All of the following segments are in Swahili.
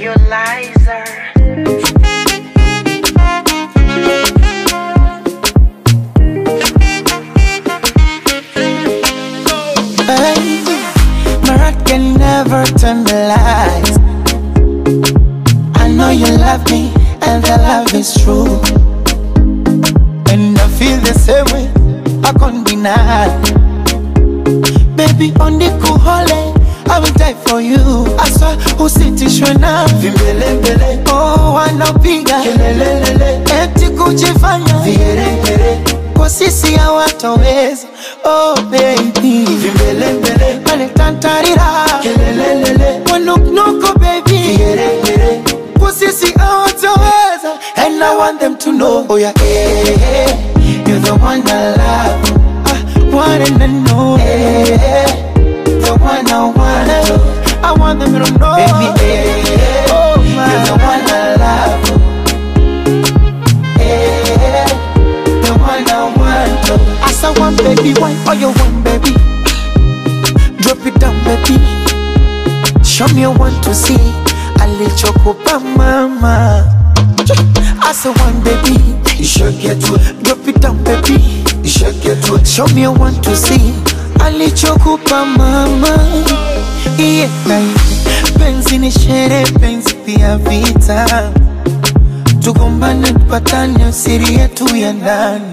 you liar. can never turn the lights. I know you love me, and the love is true. And I feel the same way, I can't deny. Baby, on the cool holiday. Usitishwe na vimbelembele. Oh, wanapiga kelelelele, eti kujifanya vigeregere kwa sisi hawataweza. Oh baby, vimbelembele, waletantarira kelelelele, wanuknuko baby, vigeregere kwa sisi hawataweza. And I want them to know, oh yeah, hey, hey, you're the one I love. ah, them to know, Hey, eh, baby. Show me you want to see. Alichokupa mama. I one baby. You should get to it. Drop it down, baby. You should get to it. Show me you want to see. Alichokupa mama. Yeah, penzi ni shere, penzi pia vita tugombane tupatane, siri yetu ya ndani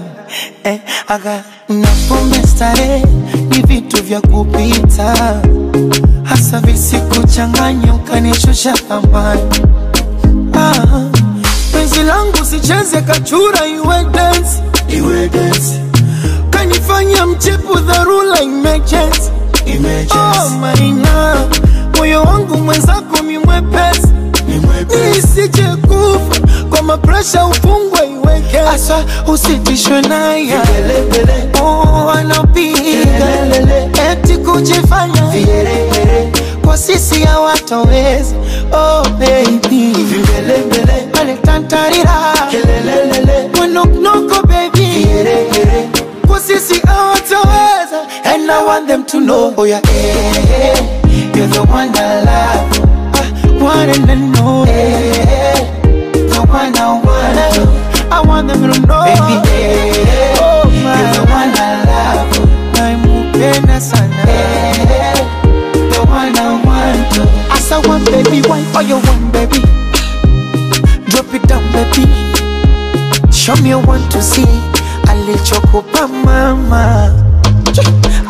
eh, aga Napo mestare ni vitu vya kupita, hasa visikuchanganya ukanishusha thamani. Ah, penzi langu sicheze kachura, iwe dance, iwe dance, kanifanya mchepu dharura, emergency, emergency. Oh, maina moyo wangu mwenzako mimwepesi nisije kufa kwa mapresha ufungwe iweke aswa, usitishwe naye. Oh, anapiga kujifanya kwa sisi hawatoweza oh, baby. Vilelembele pale tantarira. Kelelelele. Mwenoknoko baby. Kwa sisi hawatoweza and I want them to know oh yeah, hey, hey, you're the one I love. I want them to know hey, the one I want to I want them to know. Baby hey, hey, oh my. You're the one I love. Naimupenda sana. eh, all you want baby? Drop it down baby. Show me you want to see. Alichokupa mama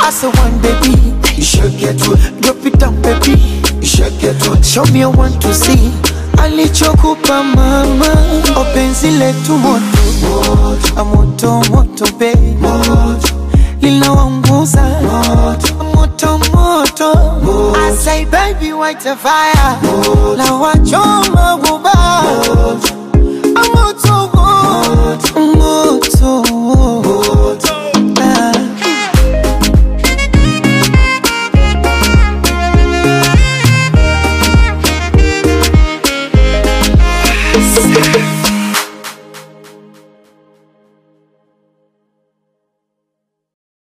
as I one, baby. You should get to it. Drop it down baby. You should get to it. Show me you want to see alichokupa mama openzi letu moto moto moto baby moto moto Baby, white fire, la wachoma guba